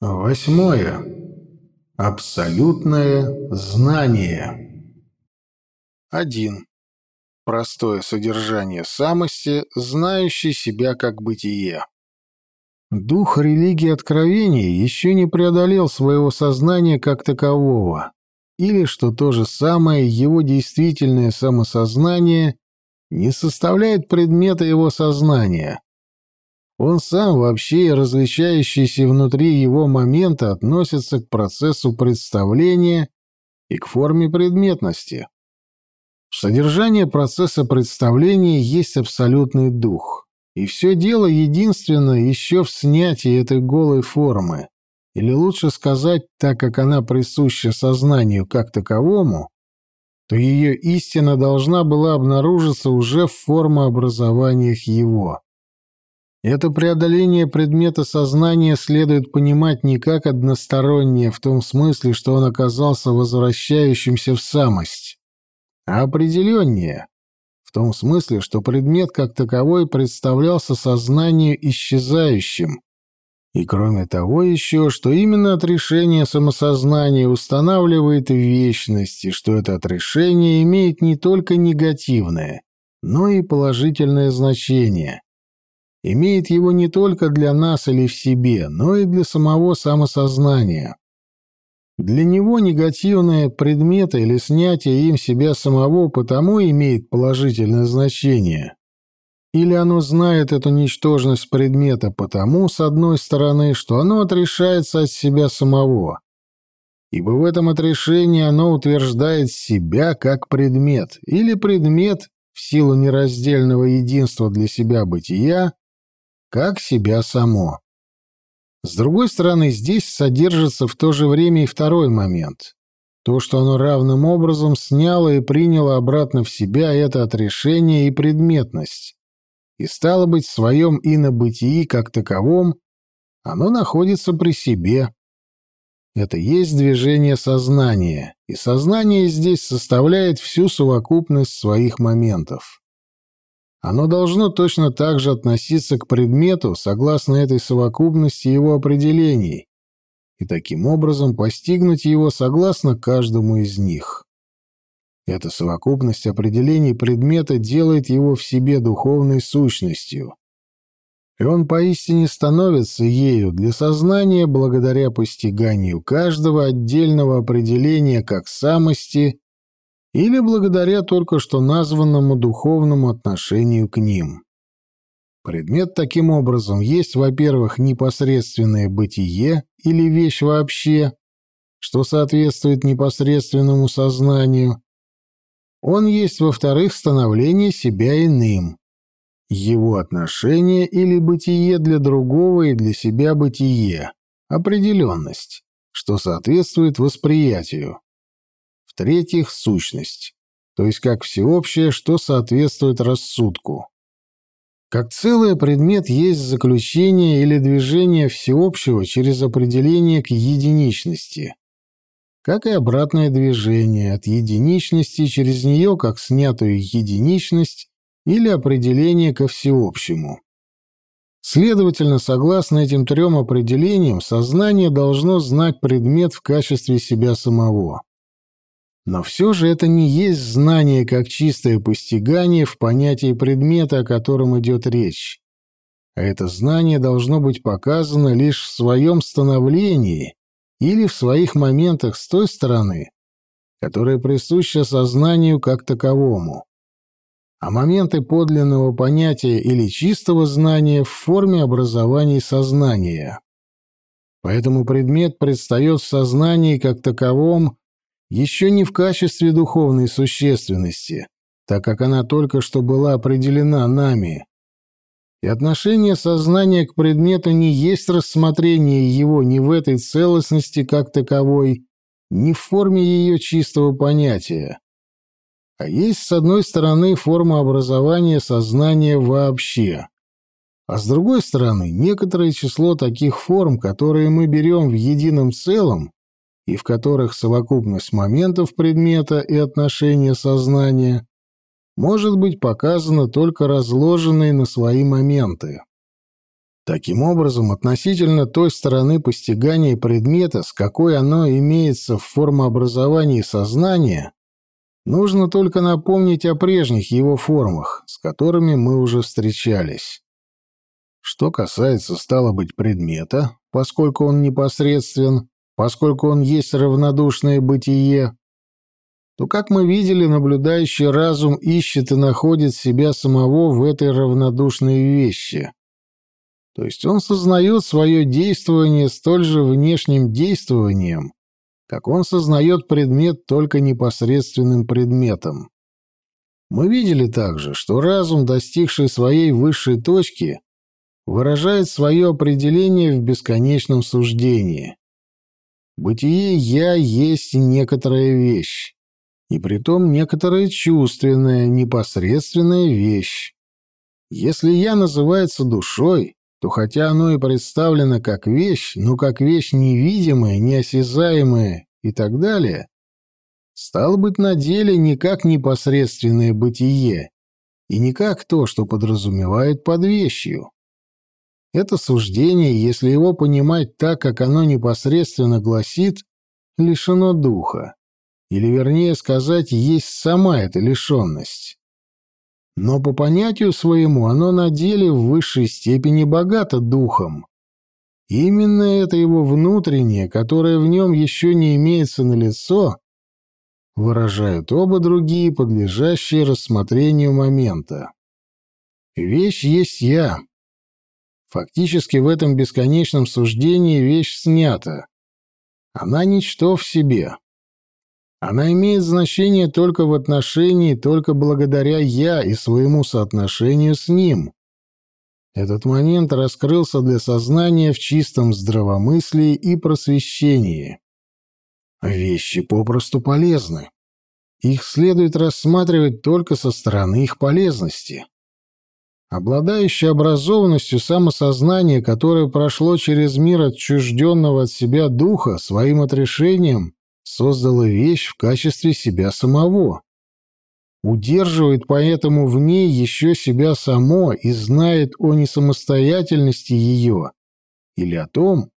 Восьмое. Абсолютное знание. 1. Простое содержание самости, знающей себя как бытие. Дух религии откровения еще не преодолел своего сознания как такового, или, что то же самое, его действительное самосознание не составляет предмета его сознания, он сам вообще различающийся внутри его момента относится к процессу представления и к форме предметности. Содержание процесса представления есть абсолютный дух, и все дело единственно еще в снятии этой голой формы, или лучше сказать, так как она присуща сознанию как таковому, то ее истина должна была обнаружиться уже в формообразованиях его. Это преодоление предмета сознания следует понимать не как одностороннее в том смысле, что он оказался возвращающимся в самость, а определеннее в том смысле, что предмет как таковой представлялся сознанию исчезающим, и кроме того еще, что именно отрешение самосознания устанавливает вечность, и что это отрешение имеет не только негативное, но и положительное значение – имеет его не только для нас или в себе, но и для самого самосознания. Для него негативное предмета или снятие им себя самого потому имеет положительное значение. Или оно знает эту ничтожность предмета потому, с одной стороны, что оно отрешается от себя самого. Ибо в этом отрешении оно утверждает себя как предмет, или предмет, в силу нераздельного единства для себя бытия, как себя само. С другой стороны, здесь содержится в то же время и второй момент. То, что оно равным образом сняло и приняло обратно в себя это отрешение и предметность. И стало быть, в своем инобытии как таковом оно находится при себе. Это есть движение сознания, и сознание здесь составляет всю совокупность своих моментов. Оно должно точно так же относиться к предмету согласно этой совокупности его определений и таким образом постигнуть его согласно каждому из них. Эта совокупность определений предмета делает его в себе духовной сущностью, и он поистине становится ею для сознания благодаря постиганию каждого отдельного определения как самости или благодаря только что названному духовному отношению к ним. Предмет таким образом есть, во-первых, непосредственное бытие или вещь вообще, что соответствует непосредственному сознанию. Он есть, во-вторых, становление себя иным, его отношение или бытие для другого и для себя бытие, определенность, что соответствует восприятию. В-третьих, сущность, то есть как всеобщее, что соответствует рассудку. Как целый предмет есть заключение или движение всеобщего через определение к единичности, как и обратное движение от единичности через нее как снятую единичность или определение ко всеобщему. Следовательно, согласно этим трем определениям, сознание должно знать предмет в качестве себя самого. Но все же это не есть знание как чистое постигание в понятии предмета, о котором идет речь. А это знание должно быть показано лишь в своем становлении или в своих моментах с той стороны, которая присуща сознанию как таковому. А моменты подлинного понятия или чистого знания в форме образования сознания. Поэтому предмет предстает в сознании как таковом еще не в качестве духовной существенности, так как она только что была определена нами. И отношение сознания к предмету не есть рассмотрение его ни в этой целостности как таковой, ни в форме ее чистого понятия, а есть, с одной стороны, форма образования сознания вообще, а с другой стороны, некоторое число таких форм, которые мы берем в едином целом и в которых совокупность моментов предмета и отношения сознания может быть показана только разложенной на свои моменты. Таким образом, относительно той стороны постигания предмета, с какой оно имеется в формообразовании сознания, нужно только напомнить о прежних его формах, с которыми мы уже встречались. Что касается, стало быть, предмета, поскольку он непосредствен, поскольку он есть равнодушное бытие, то, как мы видели, наблюдающий разум ищет и находит себя самого в этой равнодушной вещи. То есть он сознает свое действование столь же внешним действованием, как он сознает предмет только непосредственным предметом. Мы видели также, что разум, достигший своей высшей точки, выражает свое определение в бесконечном суждении. Бытие «я» есть некоторая вещь и притом некоторая чувственная, непосредственная вещь. Если «я» называется душой, то хотя оно и представлено как вещь, но как вещь невидимая, неосязаемая и так далее, стало быть на деле не как непосредственное бытие и не как то, что подразумевает под вещью. Это суждение, если его понимать так, как оно непосредственно гласит, лишено духа или, вернее сказать, есть сама эта лишенность. Но по понятию своему оно на деле в высшей степени богато духом. Именно это его внутреннее, которое в нем еще не имеется на лицо, выражают оба другие, подлежащие рассмотрению момента. Вещь есть я. Фактически в этом бесконечном суждении вещь снята. Она ничто в себе. Она имеет значение только в отношении, только благодаря «я» и своему соотношению с ним. Этот момент раскрылся для сознания в чистом здравомыслии и просвещении. Вещи попросту полезны. Их следует рассматривать только со стороны их полезности. Обладающее образованностью самосознание, которое прошло через мир отчужденного от себя духа, своим отрешением создала вещь в качестве себя самого. Удерживает поэтому в ней еще себя само и знает о несамостоятельности ее или о том,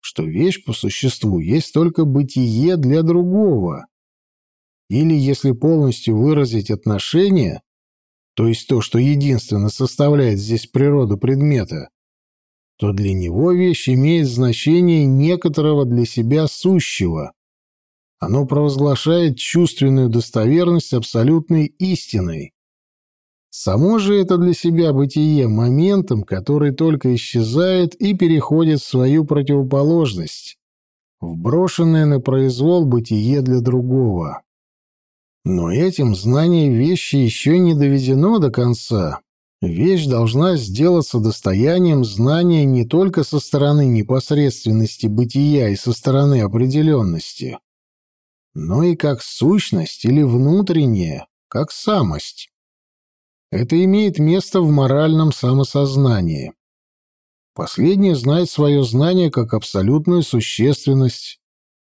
что вещь по существу есть только бытие для другого. Или, если полностью выразить отношение, то есть то, что единственно составляет здесь природу предмета, то для него вещь имеет значение некоторого для себя сущего, оно провозглашает чувственную достоверность абсолютной истиной. Само же это для себя бытие моментом, который только исчезает и переходит в свою противоположность, в брошенное на произвол бытие для другого. Но этим знание вещи еще не доведено до конца. Вещь должна сделаться достоянием знания не только со стороны непосредственности бытия и со стороны определенности, но и как сущность или внутреннее, как самость. Это имеет место в моральном самосознании. Последнее знает свое знание как абсолютную существенность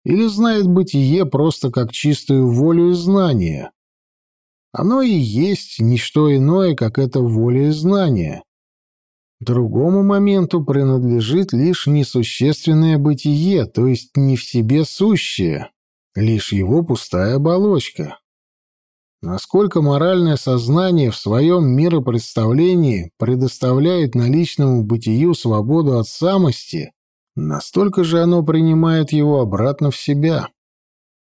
или знает бытие просто как чистую волю и знание. Оно и есть не что иное, как это воля и знание. Другому моменту принадлежит лишь несущественное бытие, то есть не в себе сущее, лишь его пустая оболочка. Насколько моральное сознание в своем миропредставлении предоставляет наличному бытию свободу от самости, настолько же оно принимает его обратно в себя.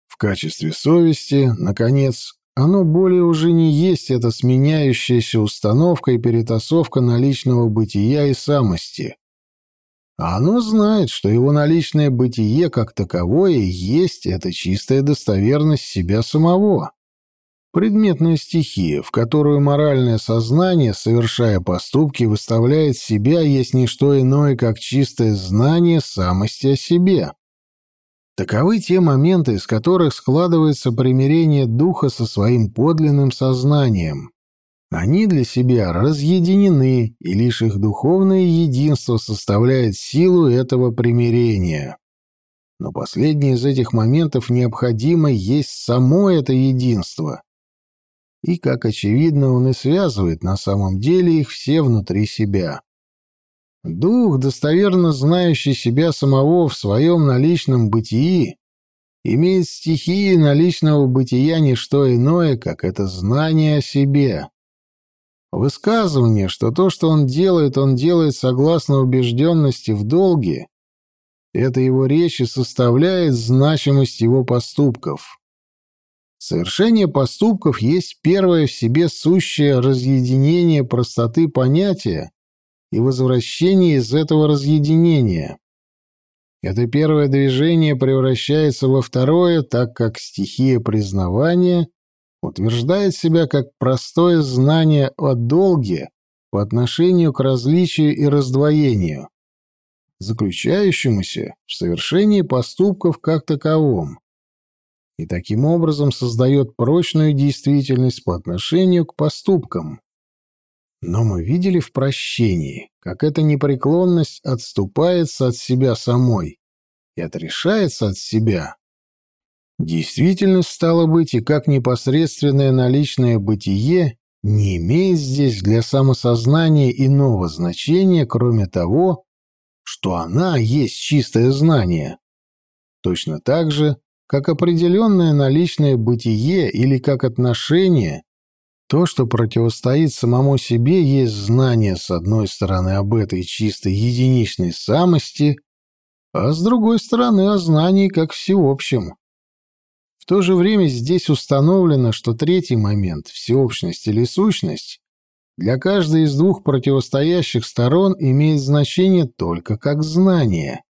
В качестве совести, наконец, оно более уже не есть эта сменяющаяся установка и перетасовка наличного бытия и самости, а оно знает, что его наличное бытие как таковое есть эта чистая достоверность себя самого. Предметная стихия, в которую моральное сознание, совершая поступки, выставляет себя, есть не что иное, как чистое знание самости о себе. Таковы те моменты, из которых складывается примирение духа со своим подлинным сознанием. Они для себя разъединены, и лишь их духовное единство составляет силу этого примирения. Но последний из этих моментов необходимо есть само это единство. И, как очевидно, он и связывает на самом деле их все внутри себя. Дух, достоверно знающий себя самого в своем наличном бытии, имеет стихии наличного бытия не что иное, как это знание о себе. Высказывание, что то, что он делает, он делает согласно убежденности в долге, это его речь и составляет значимость его поступков. Совершение поступков есть первое в себе сущее разъединение простоты понятия и возвращение из этого разъединения. Это первое движение превращается во второе, так как стихия признавания утверждает себя как простое знание о долге по отношению к различию и раздвоению, заключающемуся в совершении поступков как таковом, и таким образом создает прочную действительность по отношению к поступкам. Но мы видели в прощении, как эта непреклонность отступается от себя самой и отрешается от себя. Действительность стало быть и как непосредственное наличное бытие не имеет здесь для самосознания иного значения, кроме того, что она есть чистое знание. Точно так же, как определенное наличное бытие или как отношение то, что противостоит самому себе, есть знание, с одной стороны, об этой чистой единичной самости, а с другой стороны, о знании как всеобщем. В то же время здесь установлено, что третий момент, всеобщность или сущность, для каждой из двух противостоящих сторон имеет значение только как знание.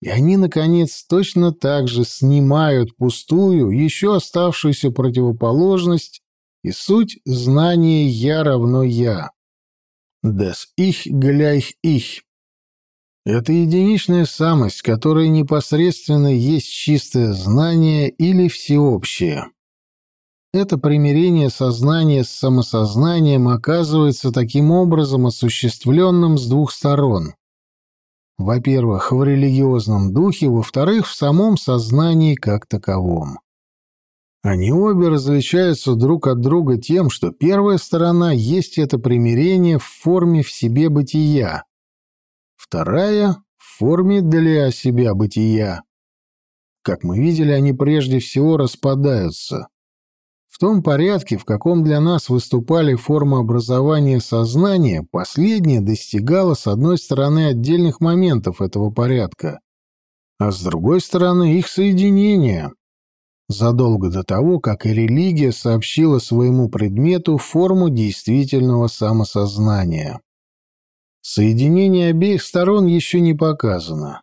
И они, наконец, точно так же снимают пустую, еще оставшуюся противоположность и суть знания «я» равно «я». Das Ich gleich Ich. Это единичная самость, которая непосредственно есть чистое знание или всеобщее. Это примирение сознания с самосознанием оказывается таким образом осуществленным с двух сторон. Во-первых, в религиозном духе, во-вторых, в самом сознании как таковом. Они обе различаются друг от друга тем, что первая сторона есть это примирение в форме в себе бытия, вторая — в форме для себя бытия. Как мы видели, они прежде всего распадаются. В том порядке, в каком для нас выступали формы образования сознания, последняя достигала с одной стороны отдельных моментов этого порядка, а с другой стороны их соединения — задолго до того, как и религия сообщила своему предмету форму действительного самосознания. Соединение обеих сторон еще не показано.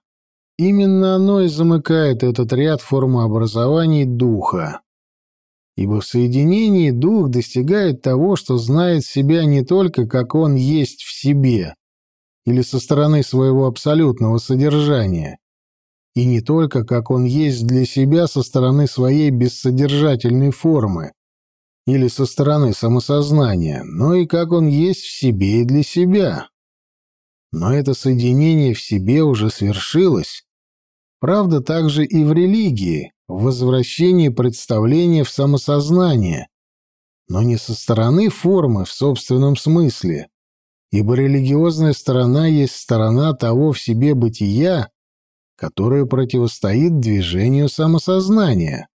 Именно оно и замыкает этот ряд формообразований духа. Ибо в соединении дух достигает того, что знает себя не только как он есть в себе, или со стороны своего абсолютного содержания, и не только как он есть для себя со стороны своей бессодержательной формы или со стороны самосознания, но и как он есть в себе и для себя. Но это соединение в себе уже свершилось. Правда, также и в религии, в возвращении представления в самосознание, но не со стороны формы в собственном смысле, ибо религиозная сторона есть сторона того в себе бытия, которое противостоит движению самосознания.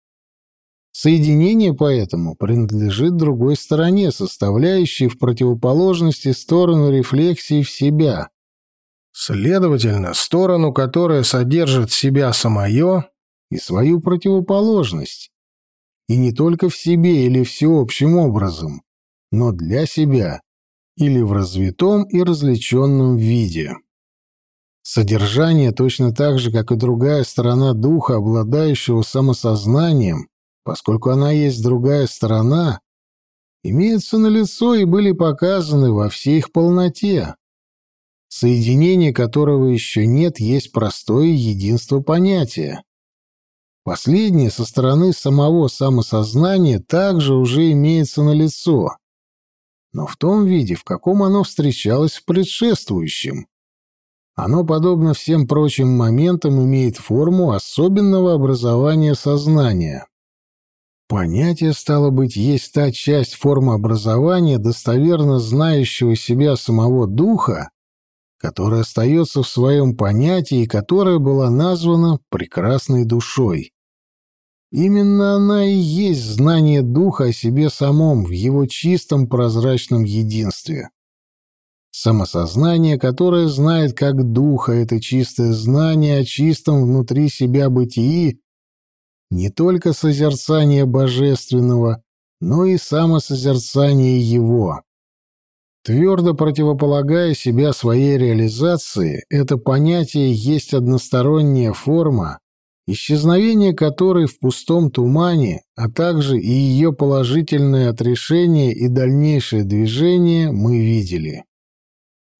Соединение поэтому принадлежит другой стороне, составляющей в противоположности сторону рефлексии в себя. Следовательно, сторону, которая содержит себя самое и свою противоположность. И не только в себе или всеобщим образом, но для себя или в развитом и развлеченном виде. Содержание точно так же, как и другая сторона духа, обладающего самосознанием, поскольку она есть другая сторона, имеются на лицо и были показаны во всей их полноте. Соединение которого еще нет, есть простое единство понятия. Последнее со стороны самого самосознания также уже имеется на лицо, но в том виде, в каком оно встречалось в предшествующем. Оно, подобно всем прочим моментам, имеет форму особенного образования сознания. Понятие, стало быть, есть та часть формы образования, достоверно знающего себя самого духа, которое остается в своем понятии и которое была названа прекрасной душой. Именно она и есть знание духа о себе самом в его чистом прозрачном единстве. Самосознание, которое знает как духа, это чистое знание о чистом внутри себя бытии, не только созерцание божественного, но и самосозерцание его. Твердо противополагая себя своей реализации, это понятие есть односторонняя форма, исчезновение которой в пустом тумане, а также и ее положительное отрешение и дальнейшее движение мы видели.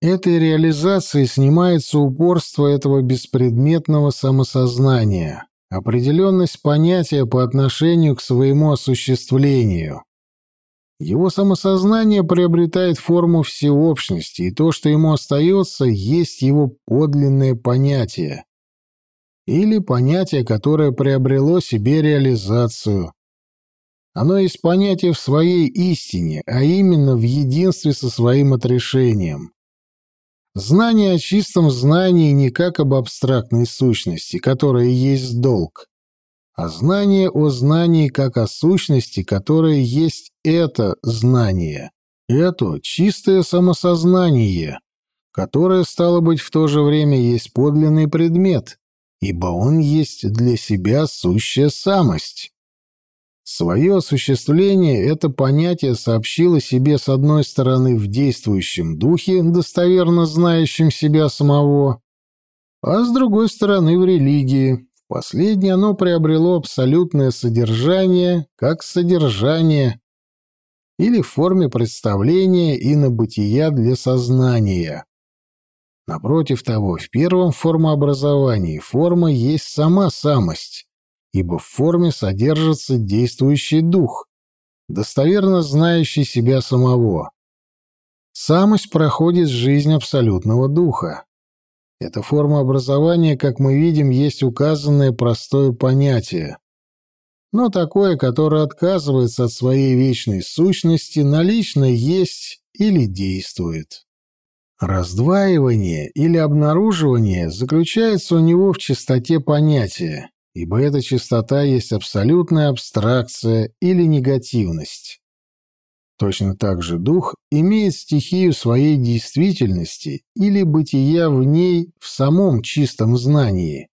Этой реализацией снимается упорство этого беспредметного самосознания, определенность понятия по отношению к своему осуществлению. Его самосознание приобретает форму всеобщности, и то, что ему остается, есть его подлинное понятие, или понятие, которое приобрело себе реализацию. Оно есть понятие в своей истине, а именно в единстве со своим отрешением. Знание о чистом знании не как об абстрактной сущности, которая есть долг, а знание о знании как о сущности, которая есть это знание, это чистое самосознание, которое, стало быть, в то же время есть подлинный предмет, ибо он есть для себя сущая самость. Свое осуществление это понятие сообщило себе с одной стороны в действующем духе, достоверно знающем себя самого, а с другой стороны в религии. Последнее оно приобрело абсолютное содержание как содержание или в форме представления и на бытия для сознания. Напротив того, в первом формообразовании форма есть сама самость, ибо в форме содержится действующий дух, достоверно знающий себя самого. Самость проходит жизнь абсолютного духа. Эта форма образования, как мы видим, есть указанное простое понятие, но такое, которое отказывается от своей вечной сущности, налично есть или действует. Раздваивание или обнаруживание заключается у него в чистоте понятия, ибо эта чистота есть абсолютная абстракция или негативность. Точно так же дух имеет стихию своей действительности или бытия в ней в самом чистом знании,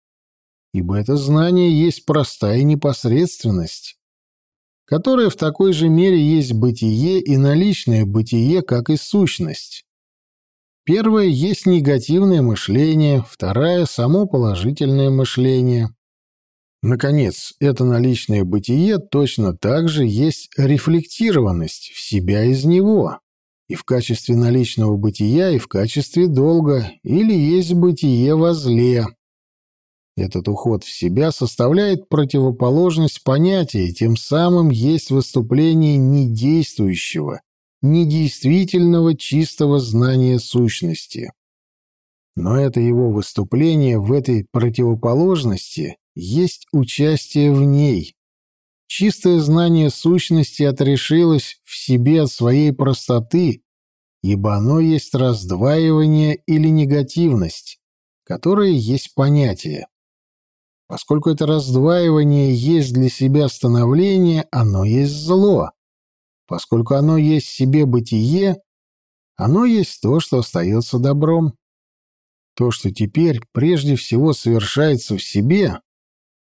ибо это знание есть простая непосредственность, которая в такой же мере есть бытие и наличное бытие, как и сущность. Первое есть негативное мышление, вторая — само положительное мышление. Наконец, это наличное бытие точно так же есть рефлектированность в себя из него, и в качестве наличного бытия, и в качестве долга, или есть бытие во зле. Этот уход в себя составляет противоположность понятия, тем самым есть выступление недействующего, недействительного чистого знания сущности. Но это его выступление в этой противоположности есть участие в ней. Чистое знание сущности отрешилось в себе от своей простоты, ибо оно есть раздваивание или негативность, которое есть понятие. Поскольку это раздваивание есть для себя становление, оно есть зло. Поскольку оно есть в себе бытие, оно есть то, что остается добром. То, что теперь прежде всего совершается в себе,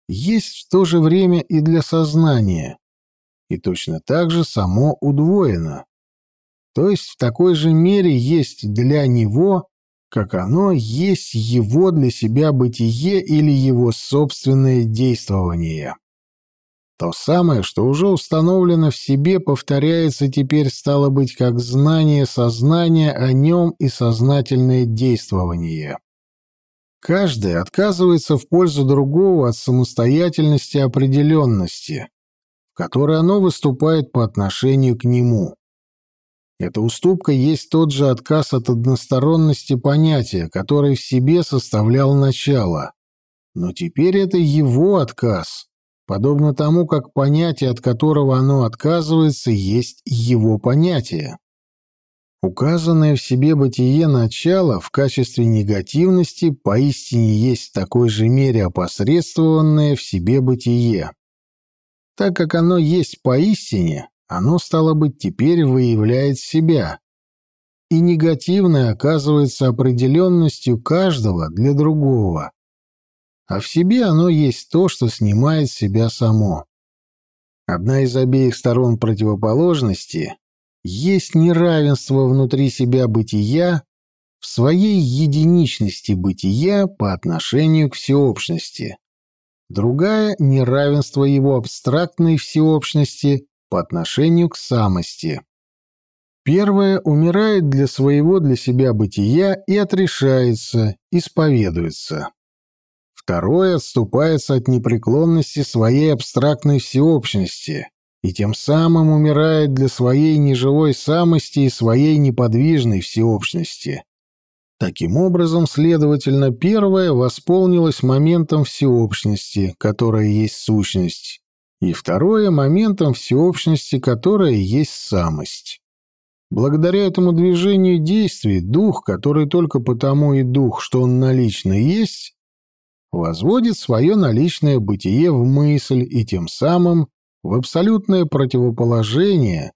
есть в то же время и для сознания, и точно так же само удвоено. То есть в такой же мере есть для него, как оно есть его для себя бытие или его собственное действование. То самое, что уже установлено в себе, повторяется теперь, стало быть, как знание сознания о нем и сознательное действование. Каждый отказывается в пользу другого от самостоятельности определенности, в которой оно выступает по отношению к нему. Эта уступка есть тот же отказ от односторонности понятия, который в себе составлял начало. Но теперь это его отказ, подобно тому, как понятие, от которого оно отказывается, есть его понятие. Указанное в себе бытие начало в качестве негативности поистине есть в такой же мере опосредствованное в себе бытие. Так как оно есть поистине, оно, стало быть, теперь выявляет себя. И негативное оказывается определенностью каждого для другого. А в себе оно есть то, что снимает себя само. Одна из обеих сторон противоположности есть неравенство внутри себя бытия в своей единичности бытия по отношению к всеобщности. Другая — неравенство его абстрактной всеобщности по отношению к самости. Первое умирает для своего для себя бытия и отрешается, исповедуется. Второе отступается от непреклонности своей абстрактной всеобщности и тем самым умирает для своей неживой самости и своей неподвижной всеобщности. Таким образом, следовательно, первое восполнилось моментом всеобщности, которая есть сущность, и второе — моментом всеобщности, которая есть самость. Благодаря этому движению действий дух, который только потому и дух, что он налично есть, возводит свое наличное бытие в мысль и тем самым в абсолютное противоположение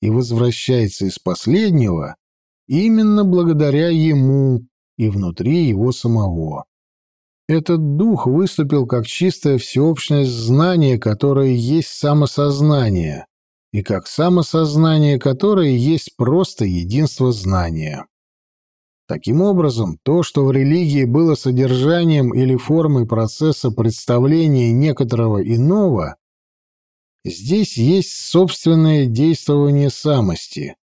и возвращается из последнего именно благодаря ему и внутри его самого. Этот дух выступил как чистая всеобщность знания, которое есть самосознание, и как самосознание, которое есть просто единство знания. Таким образом, то, что в религии было содержанием или формой процесса представления некоторого иного, Здесь есть собственное действование самости.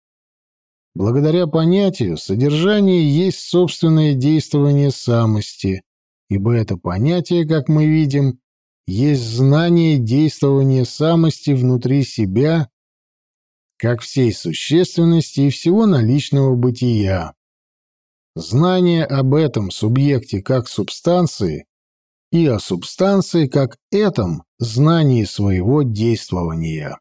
Благодаря понятию содержание есть собственное действование самости, ибо это понятие, как мы видим, есть знание действования самости внутри себя, как всей существенности и всего наличного бытия. Знание об этом субъекте как субстанции и о субстанции как этом знании своего действования.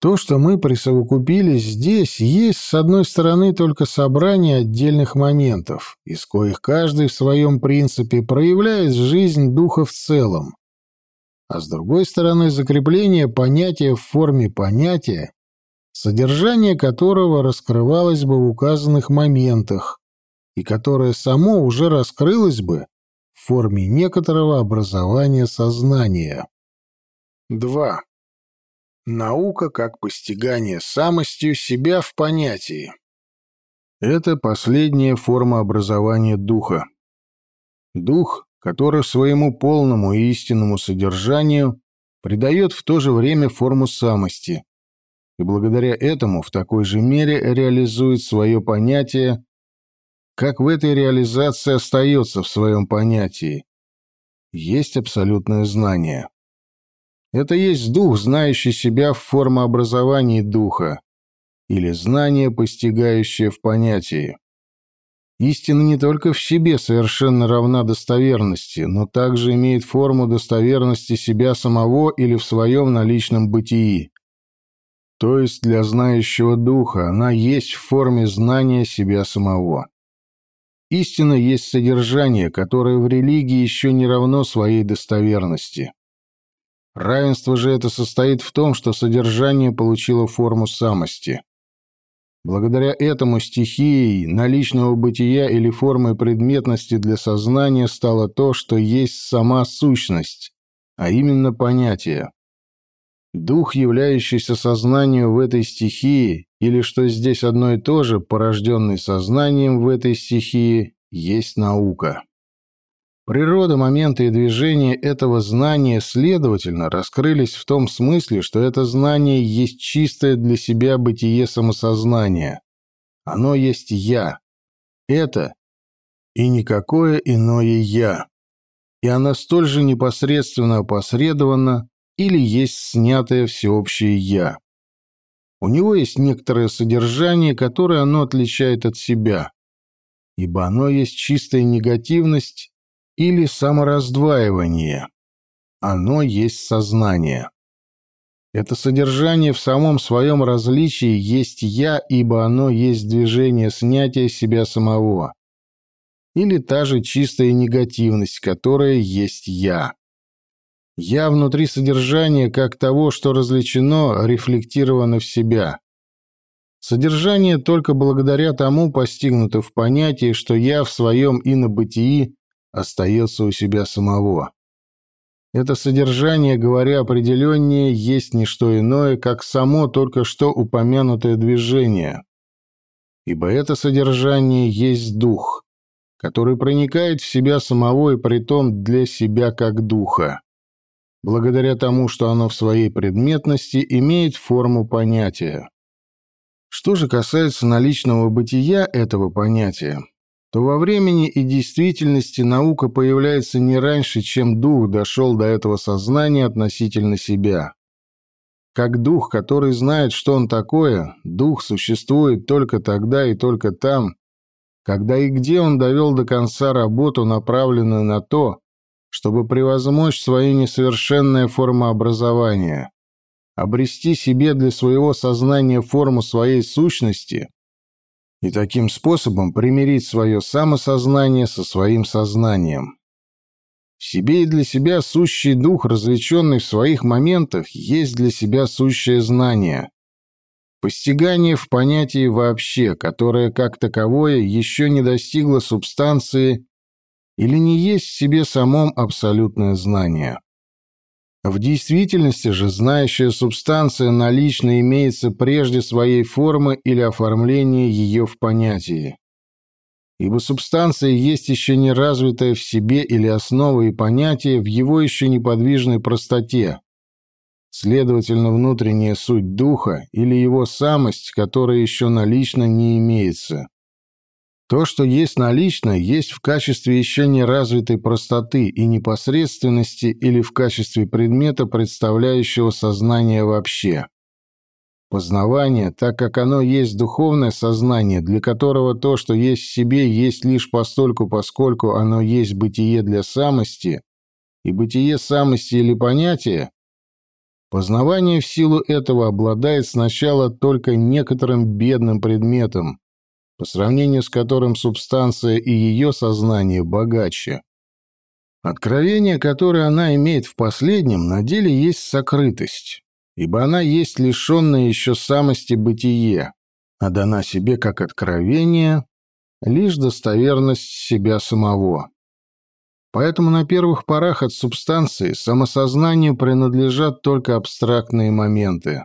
То, что мы присовокупили здесь, есть, с одной стороны, только собрание отдельных моментов, из коих каждый в своем принципе проявляет жизнь духа в целом, а с другой стороны, закрепление понятия в форме понятия, содержание которого раскрывалось бы в указанных моментах, и которое само уже раскрылось бы в форме некоторого образования сознания. 2. Наука как постигание самостью себя в понятии. Это последняя форма образования духа. Дух, который своему полному и истинному содержанию придает в то же время форму самости, и благодаря этому в такой же мере реализует свое понятие как в этой реализации остается в своем понятии. Есть абсолютное знание. Это есть дух, знающий себя в формообразовании духа, или знание, постигающее в понятии. Истина не только в себе совершенно равна достоверности, но также имеет форму достоверности себя самого или в своем наличном бытии. То есть для знающего духа она есть в форме знания себя самого. Истина есть содержание, которое в религии еще не равно своей достоверности. Равенство же это состоит в том, что содержание получило форму самости. Благодаря этому стихией наличного бытия или формой предметности для сознания стало то, что есть сама сущность, а именно понятие. Дух, являющийся сознанию в этой стихии, или что здесь одно и то же, порожденный сознанием в этой стихии, есть наука. Природа, моменты и движения этого знания, следовательно, раскрылись в том смысле, что это знание есть чистое для себя бытие самосознания. Оно есть «я». Это и никакое иное «я». И оно столь же непосредственно опосредованно или есть снятое всеобщее «я». У него есть некоторое содержание, которое оно отличает от себя, ибо оно есть чистая негативность или самораздваивание. Оно есть сознание. Это содержание в самом своем различии есть «я», ибо оно есть движение снятия себя самого. Или та же чистая негативность, которая есть «я». «Я» внутри содержания как того, что различено, рефлектировано в себя. Содержание только благодаря тому постигнуто в понятии, что «я» в своем инобытии остается у себя самого. Это содержание, говоря определеннее, есть не что иное, как само только что упомянутое движение. Ибо это содержание есть дух, который проникает в себя самого и притом для себя как духа, благодаря тому, что оно в своей предметности имеет форму понятия. Что же касается наличного бытия этого понятия, то во времени и действительности наука появляется не раньше, чем дух дошел до этого сознания относительно себя. Как дух, который знает, что он такое, дух существует только тогда и только там, когда и где он довел до конца работу, направленную на то, чтобы превозмочь свое несовершенное формообразование, обрести себе для своего сознания форму своей сущности и таким способом примирить свое самосознание со своим сознанием. В себе и для себя сущий дух, развлеченный в своих моментах, есть для себя сущее знание. Постигание в понятии вообще, которое как таковое еще не достигло субстанции или не есть в себе самом абсолютное знание. В действительности же знающая субстанция налично имеется прежде своей формы или оформления ее в понятии. Ибо субстанция есть еще не развитая в себе или основа и понятие в его еще неподвижной простоте. Следовательно, внутренняя суть духа или его самость, которая еще налично не имеется. То, что есть налично, есть в качестве еще не развитой простоты и непосредственности или в качестве предмета, представляющего сознание вообще. Познавание, так как оно есть духовное сознание, для которого то, что есть в себе, есть лишь постольку, поскольку оно есть бытие для самости, и бытие самости или понятия, познавание в силу этого обладает сначала только некоторым бедным предметом, по сравнению с которым субстанция и ее сознание богаче. Откровение, которое она имеет в последнем, на деле есть сокрытость, ибо она есть лишенная еще самости бытие, а дана себе как откровение лишь достоверность себя самого. Поэтому на первых порах от субстанции самосознанию принадлежат только абстрактные моменты.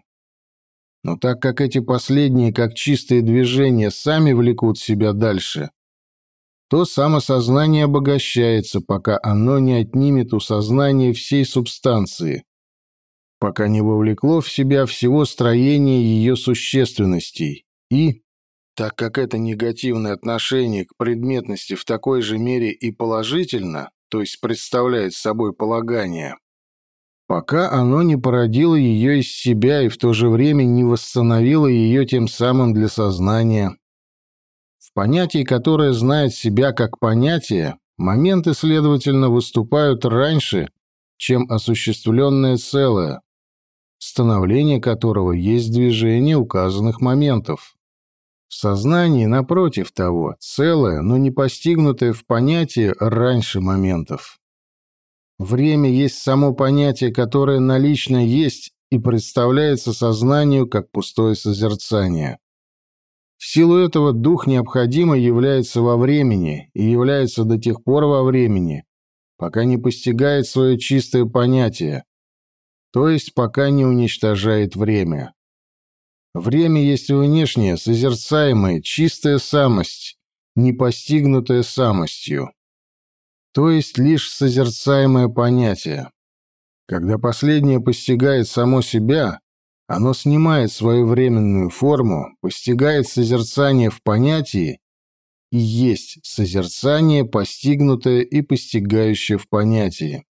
Но так как эти последние, как чистые движения, сами влекут себя дальше, то самосознание обогащается, пока оно не отнимет у сознания всей субстанции, пока не вовлекло в себя всего строения ее существенностей. И, так как это негативное отношение к предметности в такой же мере и положительно, то есть представляет собой полагание, пока оно не породило ее из себя и в то же время не восстановило ее тем самым для сознания. В понятии, которое знает себя как понятие, моменты, следовательно, выступают раньше, чем осуществленное целое, становление которого есть движение указанных моментов. В сознании, напротив того, целое, но не постигнутое в понятии раньше моментов. Время есть само понятие, которое налично есть и представляется сознанию как пустое созерцание. В силу этого дух необходимо является во времени и является до тех пор во времени, пока не постигает свое чистое понятие, то есть пока не уничтожает время. Время есть внешняя, созерцаемая, чистая самость, не постигнутая самостью то есть лишь созерцаемое понятие. Когда последнее постигает само себя, оно снимает свою временную форму, постигает созерцание в понятии и есть созерцание, постигнутое и постигающее в понятии.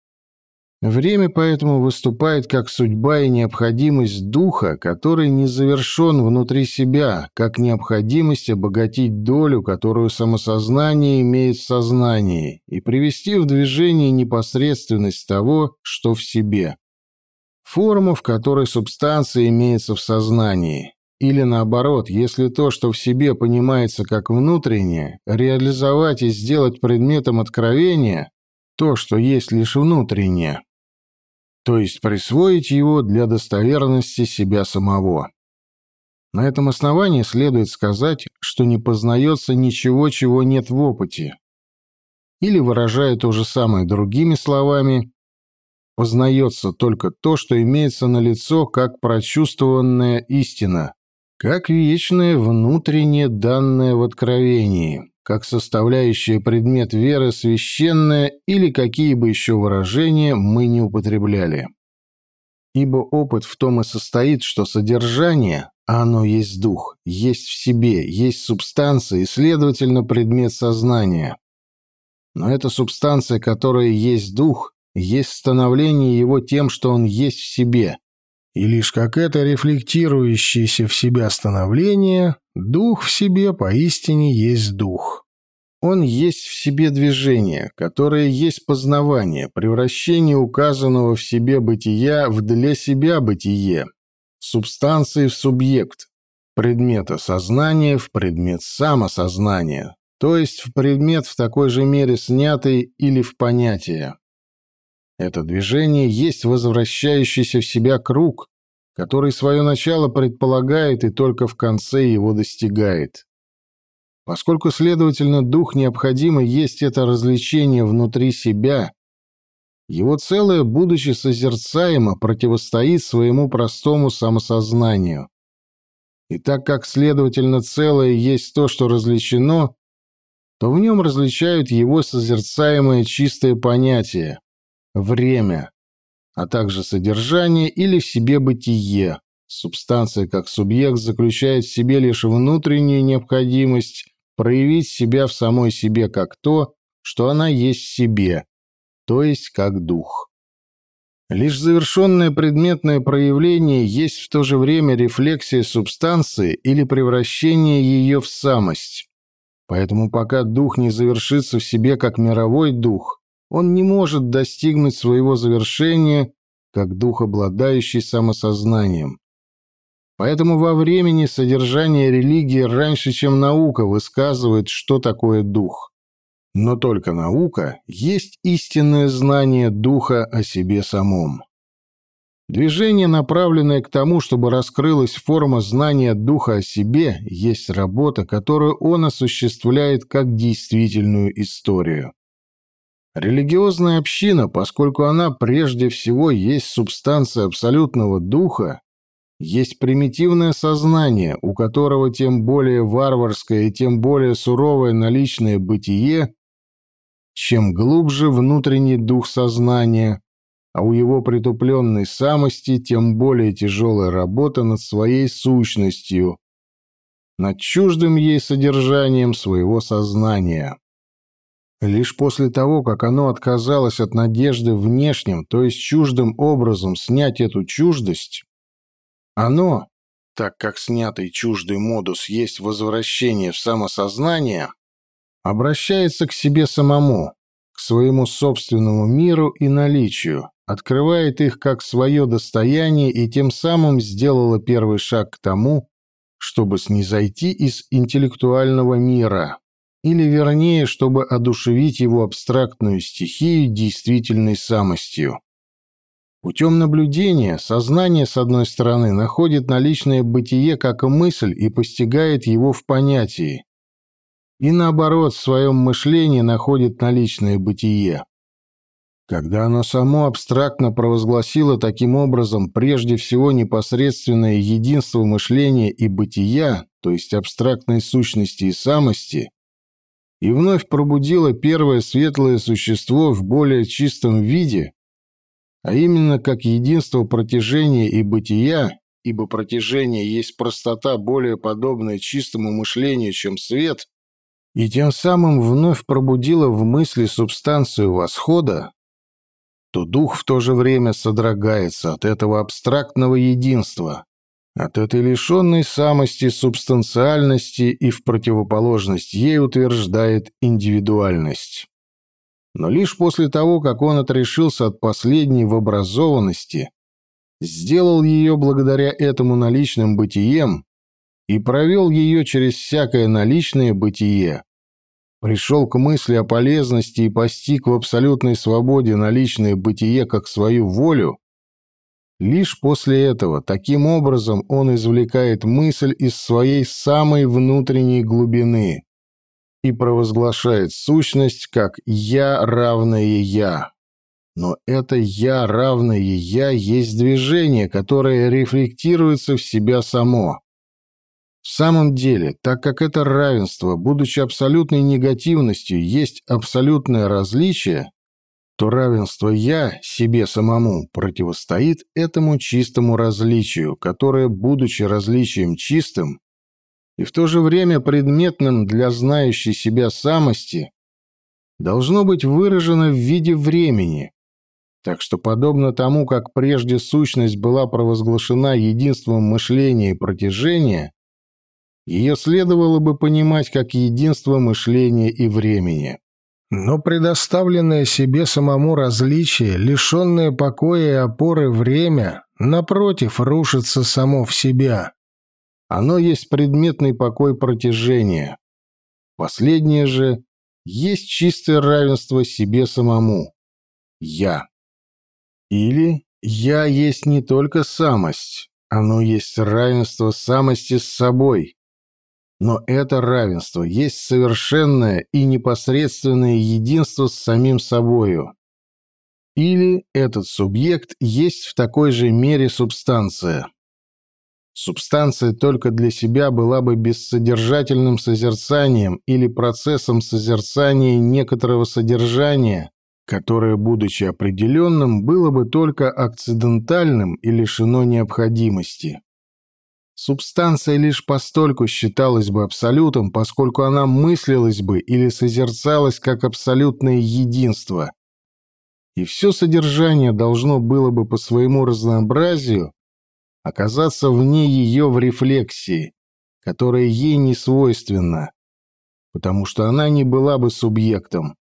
Время поэтому выступает как судьба и необходимость духа, который не завершен внутри себя, как необходимость обогатить долю, которую самосознание имеет в сознании, и привести в движение непосредственность того, что в себе. форму, в которой субстанция имеется в сознании. Или наоборот, если то, что в себе понимается как внутреннее, реализовать и сделать предметом откровения то, что есть лишь внутреннее. То есть присвоить его для достоверности себя самого. На этом основании следует сказать, что не познается ничего, чего нет в опыте. Или, выражая то же самое другими словами, познается только то, что имеется на лицо как прочувствованная истина, как вечное внутреннее данное в откровении, как составляющее предмет веры священное или какие бы еще выражения мы не употребляли. Ибо опыт в том и состоит, что содержание, а оно есть дух, есть в себе, есть субстанция и, следовательно, предмет сознания. Но эта субстанция, которая есть дух, есть становление его тем, что он есть в себе, и лишь как это рефлектирующееся в себя становление, дух в себе поистине есть дух. Он есть в себе движение, которое есть познавание, превращение указанного в себе бытия в для себя бытие, субстанции в субъект, предмета сознания в предмет самосознания, то есть в предмет в такой же мере снятый или в понятие. Это движение есть возвращающийся в себя круг, который свое начало предполагает и только в конце его достигает. Поскольку, следовательно, дух необходимо есть это развлечение внутри себя, его целое, будучи созерцаемо, противостоит своему простому самосознанию. И так как, следовательно, целое есть то, что различено, то в нем различают его созерцаемое чистое понятие, время, а также содержание или в себе бытие. Субстанция как субъект заключает в себе лишь внутреннюю необходимость проявить себя в самой себе как то, что она есть в себе, то есть как дух. Лишь завершенное предметное проявление есть в то же время рефлексия субстанции или превращение ее в самость. Поэтому пока дух не завершится в себе как мировой дух, он не может достигнуть своего завершения как дух, обладающий самосознанием. Поэтому во времени содержание религии раньше, чем наука высказывает, что такое дух. Но только наука есть истинное знание духа о себе самом. Движение, направленное к тому, чтобы раскрылась форма знания духа о себе, есть работа, которую он осуществляет как действительную историю. Религиозная община, поскольку она прежде всего есть субстанция абсолютного духа, есть примитивное сознание, у которого тем более варварское и тем более суровое наличное бытие, чем глубже внутренний дух сознания, а у его притупленной самости тем более тяжелая работа над своей сущностью, над чуждым ей содержанием своего сознания. Лишь после того, как оно отказалось от надежды внешним, то есть чуждым образом снять эту чуждость, оно, так как снятый чуждый модус есть возвращение в самосознание, обращается к себе самому, к своему собственному миру и наличию, открывает их как свое достояние и тем самым сделала первый шаг к тому, чтобы снизойти из интеллектуального мира или вернее, чтобы одушевить его абстрактную стихию действительной самостью. Путем наблюдения сознание, с одной стороны, находит наличное бытие как мысль и постигает его в понятии, и наоборот, в своем мышлении находит наличное бытие. Когда оно само абстрактно провозгласило таким образом прежде всего непосредственное единство мышления и бытия, то есть абстрактной сущности и самости, и вновь пробудила первое светлое существо в более чистом виде, а именно как единство протяжения и бытия, ибо протяжение есть простота, более подобная чистому мышлению, чем свет, и тем самым вновь пробудила в мысли субстанцию восхода, то дух в то же время содрогается от этого абстрактного единства, от этой лишенной самости субстанциальности и в противоположность ей утверждает индивидуальность. Но лишь после того, как он отрешился от последней в образованности сделал ее благодаря этому наличным бытием и провел ее через всякое наличное бытие, пришел к мысли о полезности и постиг в абсолютной свободе наличное бытие как свою волю, лишь после этого, таким образом, он извлекает мысль из своей самой внутренней глубины и провозглашает сущность как «я равное я». Но это «я равное я» есть движение, которое рефлектируется в себя само. В самом деле, так как это равенство, будучи абсолютной негативностью, есть абсолютное различие, то равенство «я» себе самому противостоит этому чистому различию, которое, будучи различием чистым и в то же время предметным для знающей себя самости, должно быть выражено в виде времени. Так что, подобно тому, как прежде сущность была провозглашена единством мышления и протяжения, ее следовало бы понимать как единство мышления и времени. Но предоставленное себе самому различие, лишенное покоя и опоры время, напротив, рушится само в себя. Оно есть предметный покой протяжения. Последнее же есть чистое равенство себе самому. Я. Или «я» есть не только самость, оно есть равенство самости с собой, но это равенство есть совершенное и непосредственное единство с самим собою. Или этот субъект есть в такой же мере субстанция. Субстанция только для себя была бы бессодержательным созерцанием или процессом созерцания некоторого содержания, которое, будучи определенным, было бы только акцидентальным и лишено необходимости. Субстанция лишь постольку считалась бы абсолютом, поскольку она мыслилась бы или созерцалась как абсолютное единство. И все содержание должно было бы по своему разнообразию оказаться вне ее в рефлексии, которая ей не свойственна, потому что она не была бы субъектом,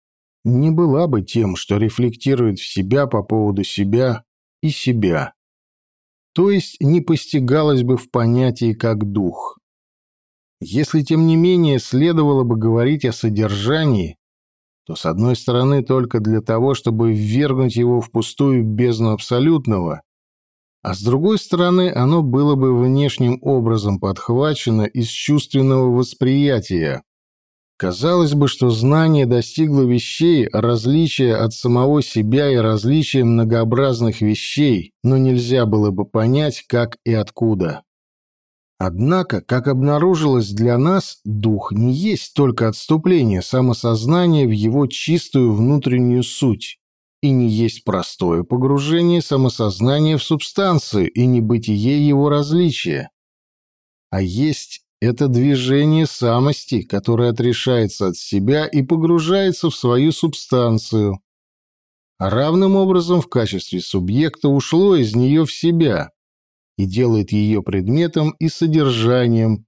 не была бы тем, что рефлектирует в себя по поводу себя и себя то есть не постигалось бы в понятии как дух. Если, тем не менее, следовало бы говорить о содержании, то, с одной стороны, только для того, чтобы ввергнуть его в пустую бездну абсолютного, а с другой стороны, оно было бы внешним образом подхвачено из чувственного восприятия, Казалось бы, что знание достигло вещей, различия от самого себя и различия многообразных вещей, но нельзя было бы понять, как и откуда. Однако, как обнаружилось для нас, дух не есть только отступление самосознания в его чистую внутреннюю суть, и не есть простое погружение самосознания в субстанцию и небытие его различия, а есть это движение самости, которое отрешается от себя и погружается в свою субстанцию. Равным образом в качестве субъекта ушло из нее в себя и делает ее предметом и содержанием,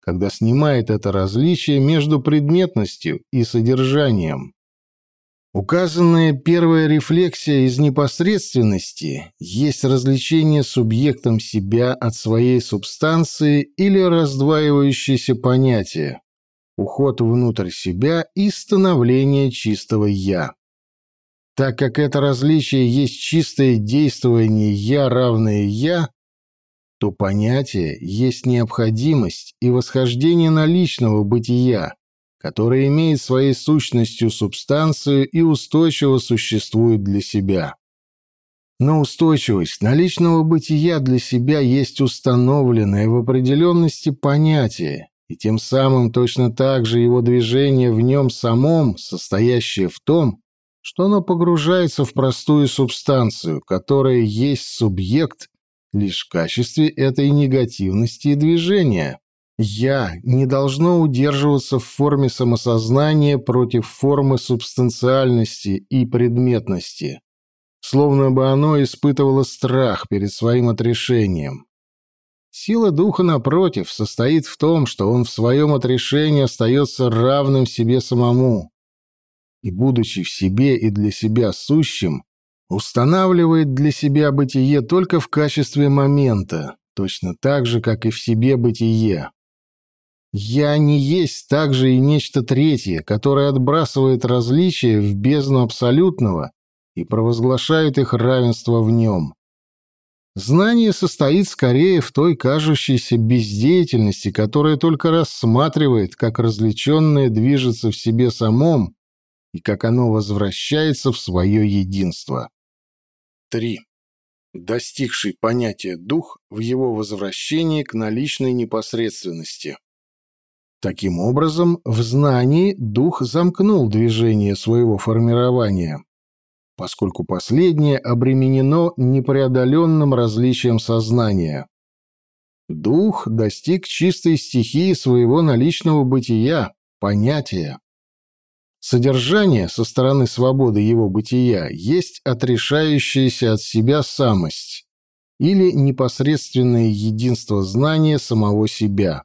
когда снимает это различие между предметностью и содержанием. Указанная первая рефлексия из непосредственности есть развлечение субъектом себя от своей субстанции или раздваивающееся понятие, уход внутрь себя и становление чистого «я». Так как это различие есть чистое действование «я» равное «я», то понятие есть необходимость и восхождение наличного бытия, которая имеет своей сущностью субстанцию и устойчиво существует для себя. Но устойчивость наличного бытия для себя есть установленное в определенности понятие, и тем самым точно так же его движение в нем самом, состоящее в том, что оно погружается в простую субстанцию, которая есть субъект лишь в качестве этой негативности и движения. «Я» не должно удерживаться в форме самосознания против формы субстанциальности и предметности, словно бы оно испытывало страх перед своим отрешением. Сила духа, напротив, состоит в том, что он в своем отрешении остается равным себе самому, и, будучи в себе и для себя сущим, устанавливает для себя бытие только в качестве момента, точно так же, как и в себе бытие. «Я» не есть также и нечто третье, которое отбрасывает различия в бездну абсолютного и провозглашает их равенство в нем. Знание состоит скорее в той кажущейся бездеятельности, которая только рассматривает, как развлеченное движется в себе самом и как оно возвращается в свое единство. 3. Достигший понятия дух в его возвращении к наличной непосредственности. Таким образом, в знании дух замкнул движение своего формирования, поскольку последнее обременено непреодоленным различием сознания. Дух достиг чистой стихии своего наличного бытия, понятия. Содержание со стороны свободы его бытия есть отрешающаяся от себя самость или непосредственное единство знания самого себя.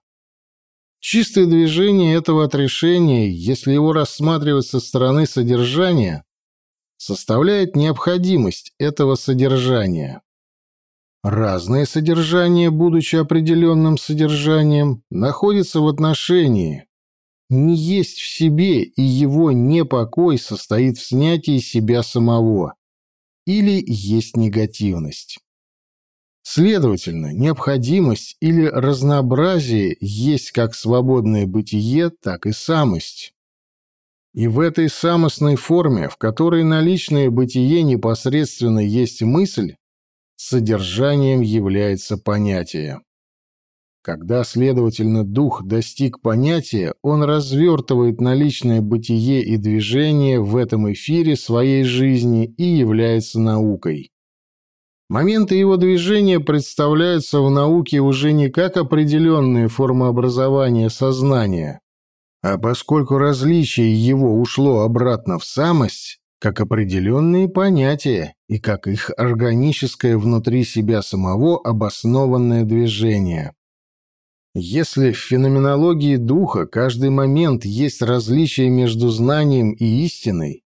Чистое движение этого отрешения, если его рассматривать со стороны содержания, составляет необходимость этого содержания. Разное содержание, будучи определенным содержанием, находится в отношении, не есть в себе, и его непокой состоит в снятии себя самого, или есть негативность. Следовательно, необходимость или разнообразие есть как свободное бытие, так и самость. И в этой самостной форме, в которой наличное бытие непосредственно есть мысль, содержанием является понятие. Когда, следовательно, дух достиг понятия, он развертывает наличное бытие и движение в этом эфире своей жизни и является наукой. Моменты его движения представляются в науке уже не как определенные формы образования сознания, а поскольку различие его ушло обратно в самость, как определенные понятия и как их органическое внутри себя самого обоснованное движение. Если в феноменологии духа каждый момент есть различие между знанием и истиной,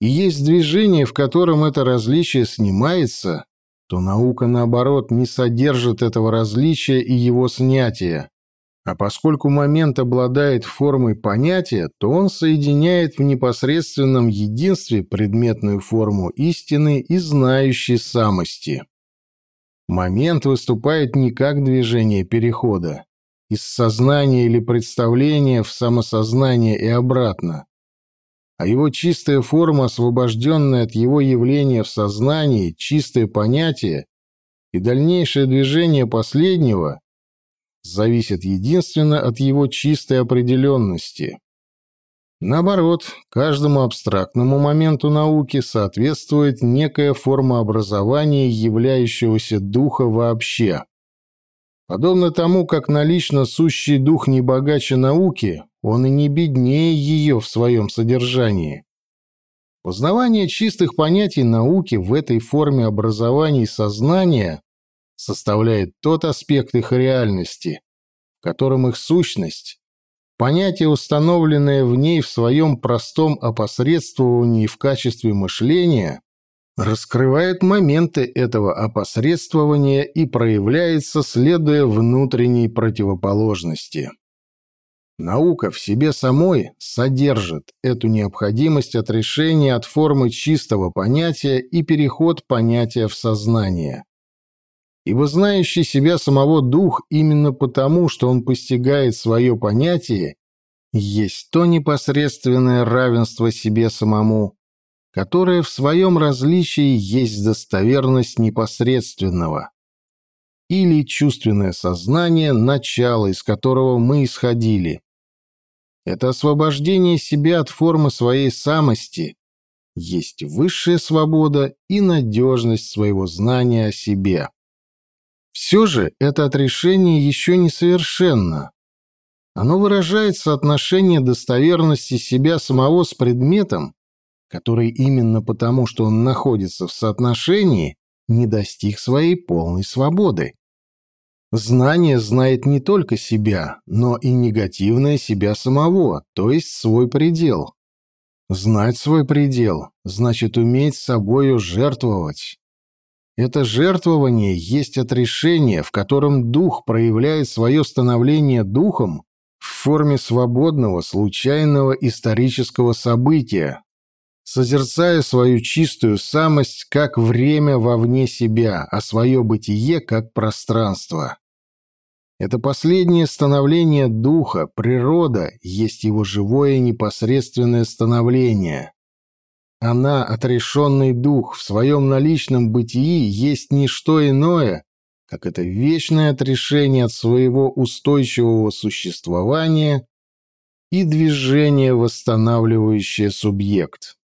и есть движение, в котором это различие снимается, то наука, наоборот, не содержит этого различия и его снятия. А поскольку момент обладает формой понятия, то он соединяет в непосредственном единстве предметную форму истины и знающей самости. Момент выступает не как движение перехода из сознания или представления в самосознание и обратно, а его чистая форма, освобожденная от его явления в сознании, чистое понятие и дальнейшее движение последнего зависит единственно от его чистой определенности. Наоборот, каждому абстрактному моменту науки соответствует некая форма образования являющегося духа вообще. Подобно тому, как налично сущий дух не богаче науки, он и не беднее ее в своем содержании. Познавание чистых понятий науки в этой форме образования сознания составляет тот аспект их реальности, в котором их сущность Понятие, установленное в ней в своем простом опосредствовании в качестве мышления, раскрывает моменты этого опосредствования и проявляется, следуя внутренней противоположности. Наука в себе самой содержит эту необходимость отрешения от формы чистого понятия и переход понятия в сознание ибо знающий себя самого дух именно потому, что он постигает свое понятие, есть то непосредственное равенство себе самому, которое в своем различии есть достоверность непосредственного, или чувственное сознание, начало, из которого мы исходили. Это освобождение себя от формы своей самости есть высшая свобода и надежность своего знания о себе. Все же это отрешение еще не совершенно. Оно выражает соотношение достоверности себя самого с предметом, который именно потому, что он находится в соотношении, не достиг своей полной свободы. Знание знает не только себя, но и негативное себя самого, то есть свой предел. Знать свой предел значит уметь собою жертвовать. Это жертвование есть отрешение, в котором дух проявляет свое становление духом в форме свободного, случайного исторического события, созерцая свою чистую самость как время вовне себя, а свое бытие как пространство. Это последнее становление духа, природа, есть его живое непосредственное становление. Она, отрешенный дух, в своем наличном бытии есть не что иное, как это вечное отрешение от своего устойчивого существования и движение, восстанавливающее субъект.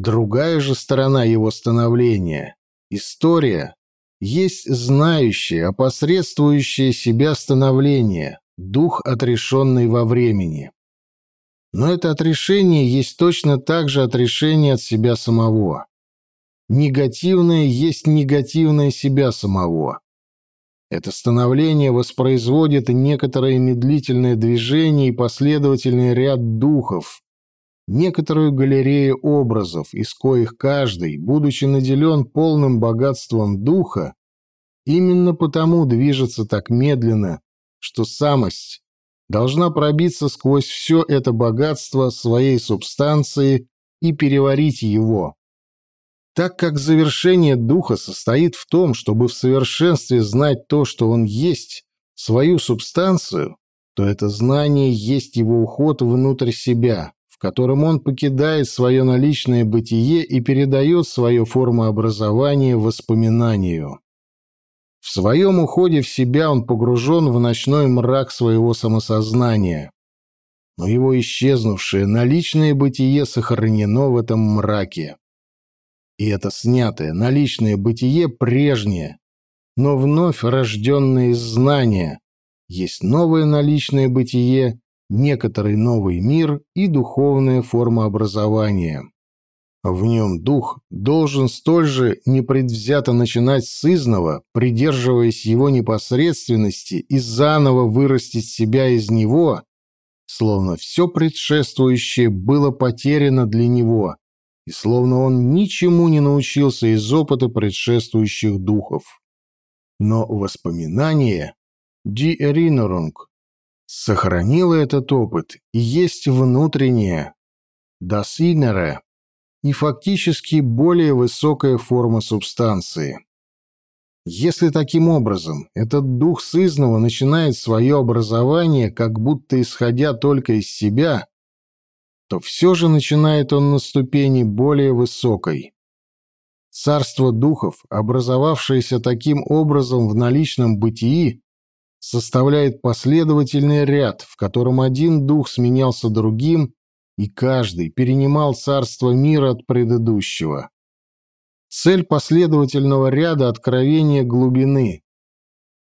Другая же сторона его становления — история, есть знающее, опосредствующее себя становление, дух, отрешенный во времени. Но это отрешение есть точно так же отрешение от себя самого. Негативное есть негативное себя самого. Это становление воспроизводит некоторое медлительное движение и последовательный ряд духов, некоторую галерею образов, из коих каждый, будучи наделен полным богатством духа, именно потому движется так медленно, что самость должна пробиться сквозь все это богатство своей субстанции и переварить его. Так как завершение духа состоит в том, чтобы в совершенстве знать то, что он есть, свою субстанцию, то это знание есть его уход внутрь себя, в котором он покидает свое наличное бытие и передает свое формообразование воспоминанию. В своем уходе в себя он погружен в ночной мрак своего самосознания. Но его исчезнувшее наличное бытие сохранено в этом мраке. И это снятое наличное бытие прежнее, но вновь рожденное из знания, есть новое наличное бытие, некоторый новый мир и духовная форма образования. В нем дух должен столь же непредвзято начинать с изного, придерживаясь его непосредственности и заново вырастить себя из него, словно все предшествующее было потеряно для него, и словно он ничему не научился из опыта предшествующих духов. Но воспоминание «Ди Эринорунг» сохранила этот опыт и есть внутренняя, Innere, и фактически более высокая форма субстанции. Если таким образом этот дух сызного начинает свое образование, как будто исходя только из себя, то все же начинает он на ступени более высокой. Царство духов, образовавшееся таким образом в наличном бытии, составляет последовательный ряд, в котором один дух сменялся другим, и каждый перенимал царство мира от предыдущего. Цель последовательного ряда — откровения глубины,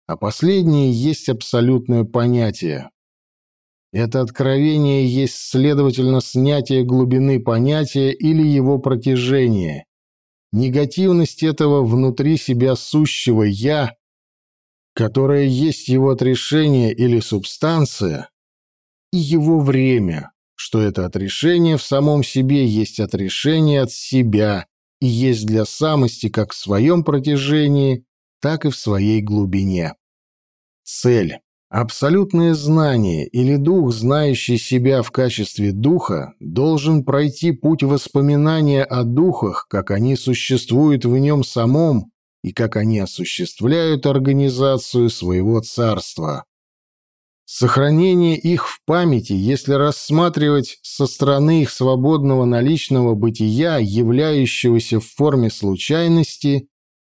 а последнее есть абсолютное понятие. Это откровение есть, следовательно, снятие глубины понятия или его протяжение, негативность этого внутри себя сущего «я», которое есть его отрешение или субстанция, и его время, что это отрешение в самом себе есть отрешение от себя и есть для самости как в своем протяжении, так и в своей глубине. Цель. Абсолютное знание или дух, знающий себя в качестве духа, должен пройти путь воспоминания о духах, как они существуют в нем самом и как они осуществляют организацию своего царства. Сохранение их в памяти, если рассматривать со стороны их свободного наличного бытия, являющегося в форме случайности,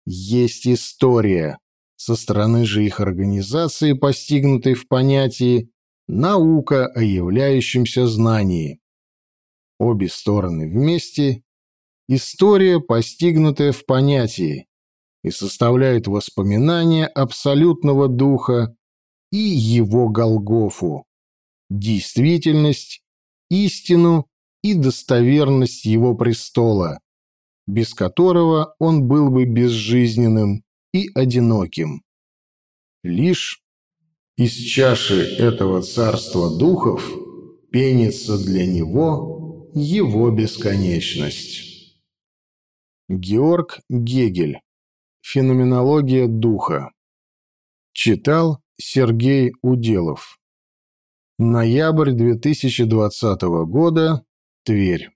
есть история, со стороны же их организации, постигнутой в понятии, наука о являющемся знании. Обе стороны вместе – история, постигнутая в понятии, и составляют воспоминания абсолютного духа и его Голгофу, действительность, истину и достоверность его престола, без которого он был бы безжизненным и одиноким. Лишь из чаши этого царства духов пенится для него его бесконечность. Георг Гегель. Феноменология духа. Читал Сергей Уделов. Ноябрь 2020 года. Тверь.